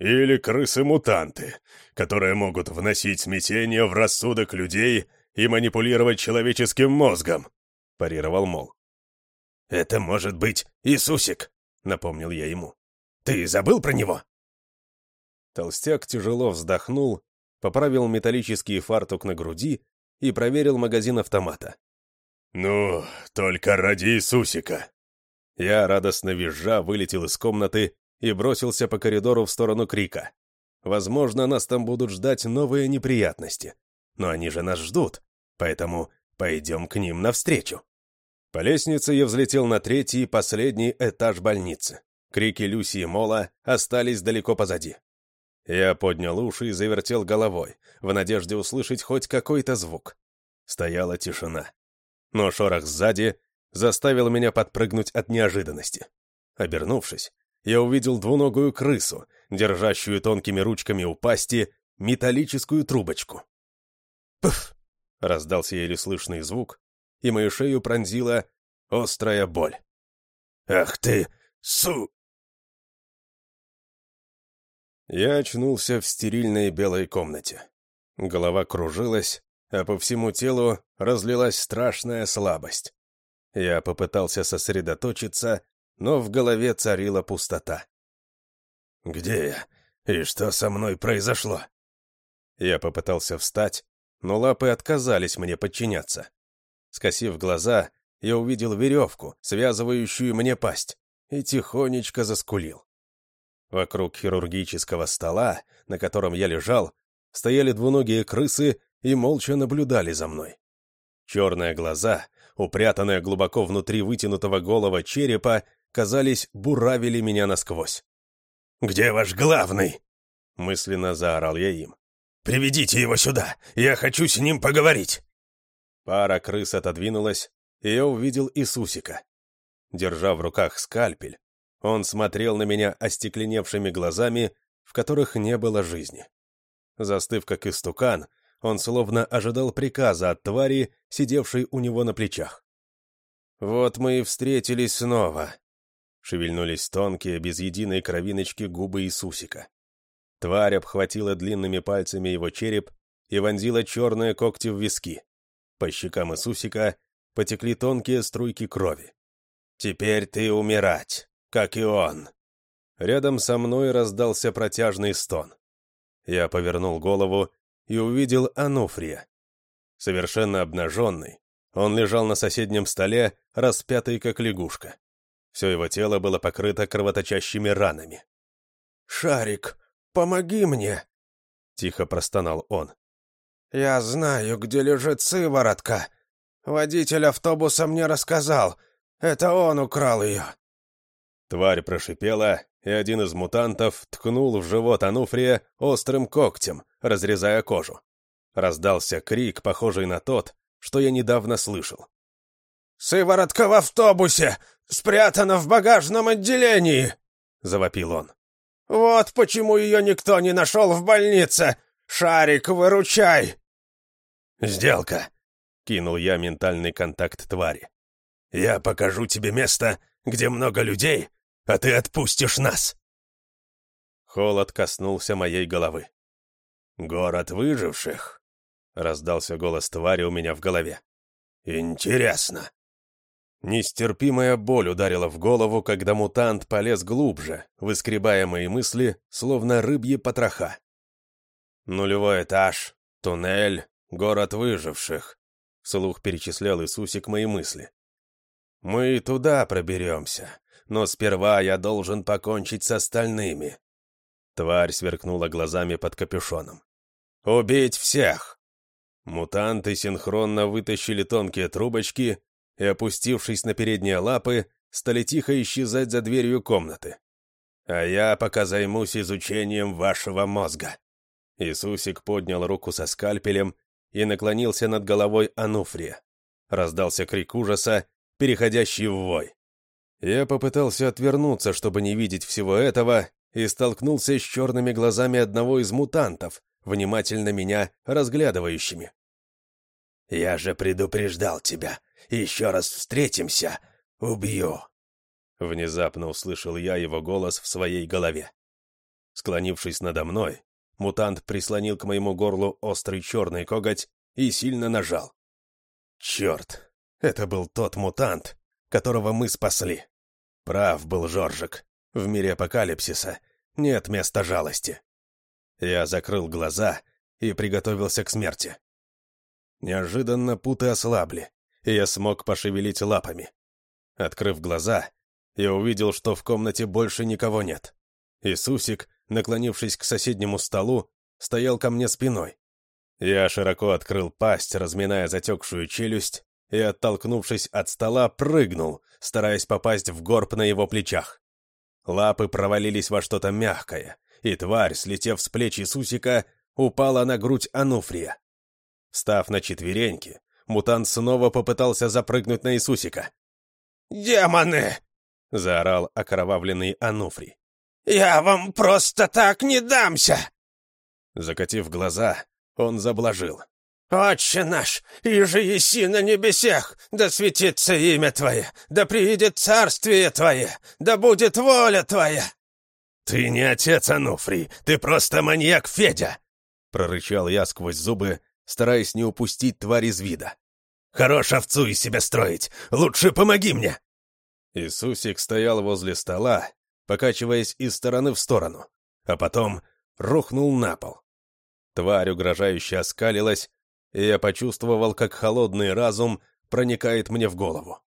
Speaker 1: Или крысы-мутанты, которые могут вносить смятение в рассудок людей и манипулировать человеческим мозгом», — парировал Мол.
Speaker 3: «Это может быть Иисусик», — напомнил я ему. «Ты забыл про него?»
Speaker 4: Толстяк тяжело вздохнул, поправил металлический фартук на груди и проверил магазин автомата.
Speaker 1: «Ну, только ради Иисусика!»
Speaker 4: Я, радостно визжа, вылетел из комнаты и бросился по коридору в сторону Крика. Возможно, нас там будут ждать новые неприятности. Но они же нас ждут, поэтому пойдем к ним навстречу. По лестнице я взлетел на третий и последний этаж больницы. Крики Люси и Мола остались далеко позади. Я поднял уши и завертел головой, в надежде услышать хоть какой-то звук. Стояла тишина. Но шорох сзади заставил меня подпрыгнуть от неожиданности. Обернувшись, я увидел двуногую крысу, держащую тонкими ручками у пасти металлическую трубочку. «Пф!» — раздался еле слышный звук, и мою шею пронзила острая боль.
Speaker 3: «Ах ты, су!»
Speaker 4: Я очнулся в стерильной белой комнате. Голова кружилась, а по всему телу разлилась страшная слабость. Я попытался сосредоточиться, но в голове царила пустота.
Speaker 3: «Где я? И что со мной произошло?»
Speaker 4: Я попытался встать, но лапы отказались мне подчиняться. Скосив глаза, я увидел веревку, связывающую мне пасть, и тихонечко заскулил. Вокруг хирургического стола, на котором я лежал, стояли двуногие крысы и молча наблюдали за мной. Черные глаза, упрятанные глубоко внутри вытянутого голого черепа, казались, буравили меня насквозь.
Speaker 3: «Где ваш главный?»
Speaker 4: — мысленно заорал я им.
Speaker 3: «Приведите его сюда! Я хочу с ним поговорить!»
Speaker 4: Пара крыс отодвинулась, и я увидел Иисусика. Держа в руках скальпель, он смотрел на меня остекленевшими глазами, в которых не было жизни. Застыв как истукан, он словно ожидал приказа от твари, сидевшей у него на плечах. «Вот мы и встретились снова», — шевельнулись тонкие, без единой кровиночки губы Иисусика. Тварь обхватила длинными пальцами его череп и вонзила черные когти в виски. По щекам Иисусика потекли тонкие струйки крови. «Теперь ты умирать, как и он!» Рядом со мной раздался протяжный стон. Я повернул голову и увидел Ануфрия. Совершенно обнаженный, он лежал на соседнем столе, распятый как лягушка. Все его тело было покрыто кровоточащими ранами.
Speaker 2: «Шарик, помоги мне!» — тихо простонал он. «Я знаю, где лежит сыворотка. Водитель автобуса мне рассказал. Это он украл ее».
Speaker 4: Тварь прошипела, и один из мутантов ткнул в живот Ануфрия острым когтем, разрезая кожу. Раздался крик, похожий на тот, что я недавно слышал.
Speaker 2: «Сыворотка в автобусе! Спрятана в багажном отделении!» — завопил он. «Вот почему ее никто не нашел в больнице! Шарик, выручай!»
Speaker 3: «Сделка!»
Speaker 4: — кинул я ментальный контакт твари.
Speaker 3: «Я покажу тебе место, где много людей, а ты отпустишь нас!»
Speaker 4: Холод коснулся моей головы.
Speaker 3: «Город выживших?» — раздался голос твари у меня в голове. «Интересно!»
Speaker 4: Нестерпимая боль ударила в голову, когда мутант полез глубже, выскребая мои мысли, словно рыбьи потроха. «Нулевой этаж, туннель, город выживших», — вслух перечислял Иисусик мои мысли. «Мы туда проберемся, но сперва я должен покончить с остальными». Тварь сверкнула глазами под капюшоном. «Убить всех!» Мутанты синхронно вытащили тонкие трубочки и, опустившись на передние лапы, стали тихо исчезать за дверью комнаты. «А я пока займусь изучением вашего мозга». Иисусик поднял руку со скальпелем и наклонился над головой Ануфрия. Раздался крик ужаса, переходящий в вой. Я попытался отвернуться, чтобы не видеть всего этого, и столкнулся с черными глазами одного из мутантов, внимательно меня разглядывающими.
Speaker 3: «Я же предупреждал тебя. Еще раз встретимся. Убью!»
Speaker 4: Внезапно услышал я его голос в своей голове. Склонившись надо мной, мутант прислонил к моему горлу острый черный коготь и сильно нажал. Черт, это был тот мутант, которого мы спасли. Прав был Жоржик. В мире апокалипсиса нет места жалости. Я закрыл глаза и приготовился к смерти. Неожиданно путы ослабли, и я смог пошевелить лапами. Открыв глаза, я увидел, что в комнате больше никого нет. Иисусик наклонившись к соседнему столу, стоял ко мне спиной. Я широко открыл пасть, разминая затекшую челюсть, и, оттолкнувшись от стола, прыгнул, стараясь попасть в горб на его плечах. Лапы провалились во что-то мягкое, и тварь, слетев с плеч Иисусика, упала на грудь Ануфрия. Став на четвереньки, мутант снова попытался запрыгнуть на Иисусика.
Speaker 2: «Демоны!» — заорал окровавленный Ануфрий. «Я вам просто так не дамся!»
Speaker 4: Закатив глаза, он заблажил.
Speaker 2: «Отче наш, и же еси на небесех, да светится имя Твое, да приидет царствие Твое, да будет воля Твоя!»
Speaker 3: «Ты не отец Ануфрий, ты просто маньяк Федя!»
Speaker 4: — прорычал я сквозь зубы, стараясь не упустить тварь из вида.
Speaker 3: «Хорош овцу из себя строить! Лучше помоги мне!»
Speaker 4: Иисусик стоял возле стола, покачиваясь из стороны в сторону, а потом рухнул на пол. Тварь угрожающе оскалилась, и я почувствовал, как холодный разум проникает мне в голову.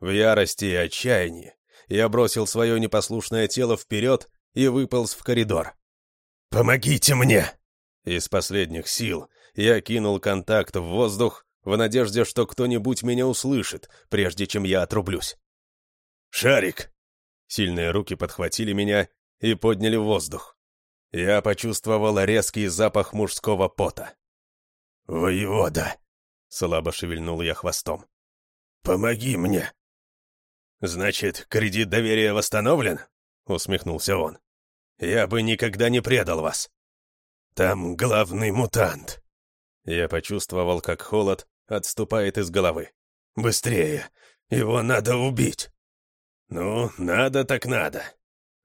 Speaker 4: В ярости и отчаянии я бросил свое непослушное тело вперед и выполз в коридор.
Speaker 3: «Помогите мне!»
Speaker 4: Из последних сил я кинул контакт в воздух в надежде, что кто-нибудь меня услышит, прежде чем я отрублюсь.
Speaker 3: «Шарик!»
Speaker 4: Сильные руки подхватили меня и подняли в воздух. Я почувствовал резкий запах мужского пота.
Speaker 3: «Воевода!»
Speaker 4: — слабо шевельнул я хвостом.
Speaker 3: «Помоги мне!»
Speaker 4: «Значит, кредит доверия восстановлен?» — усмехнулся он. «Я бы никогда не предал вас».
Speaker 3: «Там главный мутант».
Speaker 4: Я почувствовал, как холод отступает из головы.
Speaker 3: «Быстрее! Его надо убить!»
Speaker 4: «Ну, надо так надо!»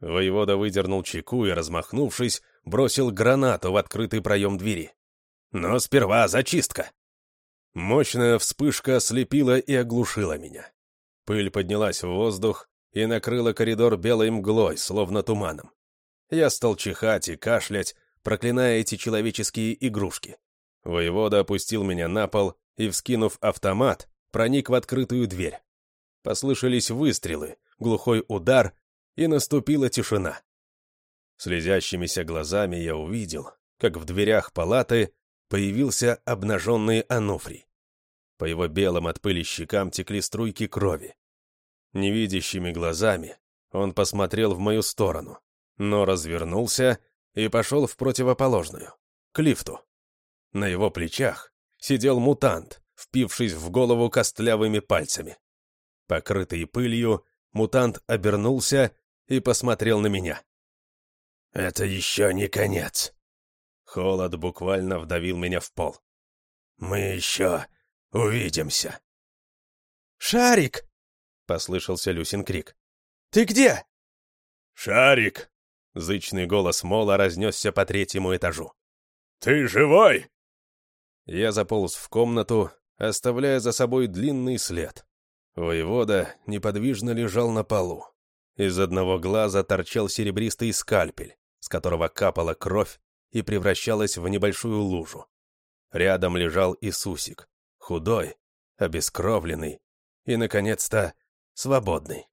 Speaker 4: Воевода выдернул чеку и, размахнувшись, бросил гранату в открытый проем двери. «Но сперва зачистка!» Мощная вспышка ослепила и оглушила меня. Пыль поднялась в воздух и накрыла коридор белой мглой, словно туманом. Я стал чихать и кашлять, проклиная эти человеческие игрушки. Воевода опустил меня на пол и, вскинув автомат, проник в открытую дверь. Послышались выстрелы, глухой удар, и наступила тишина. Слезящимися глазами я увидел, как в дверях палаты появился обнаженный Ануфрий. По его белым от пыли щекам текли струйки крови. Невидящими глазами он посмотрел в мою сторону, но развернулся и пошел в противоположную, к лифту. На его плечах сидел мутант, впившись в голову костлявыми пальцами. Покрытый пылью, мутант обернулся и посмотрел на меня.
Speaker 3: «Это еще не конец».
Speaker 4: Холод буквально вдавил меня в пол.
Speaker 3: «Мы еще увидимся».
Speaker 2: «Шарик!» — послышался Люсин крик. «Ты где?»
Speaker 3: «Шарик!»
Speaker 4: — зычный голос Мола разнесся по третьему этажу.
Speaker 3: «Ты живой?»
Speaker 4: Я заполз в комнату, оставляя за собой длинный след. Воевода неподвижно лежал на полу. Из одного глаза торчал серебристый скальпель, с которого капала кровь и превращалась в небольшую лужу. Рядом лежал Иисусик, худой, обескровленный и, наконец-то, свободный.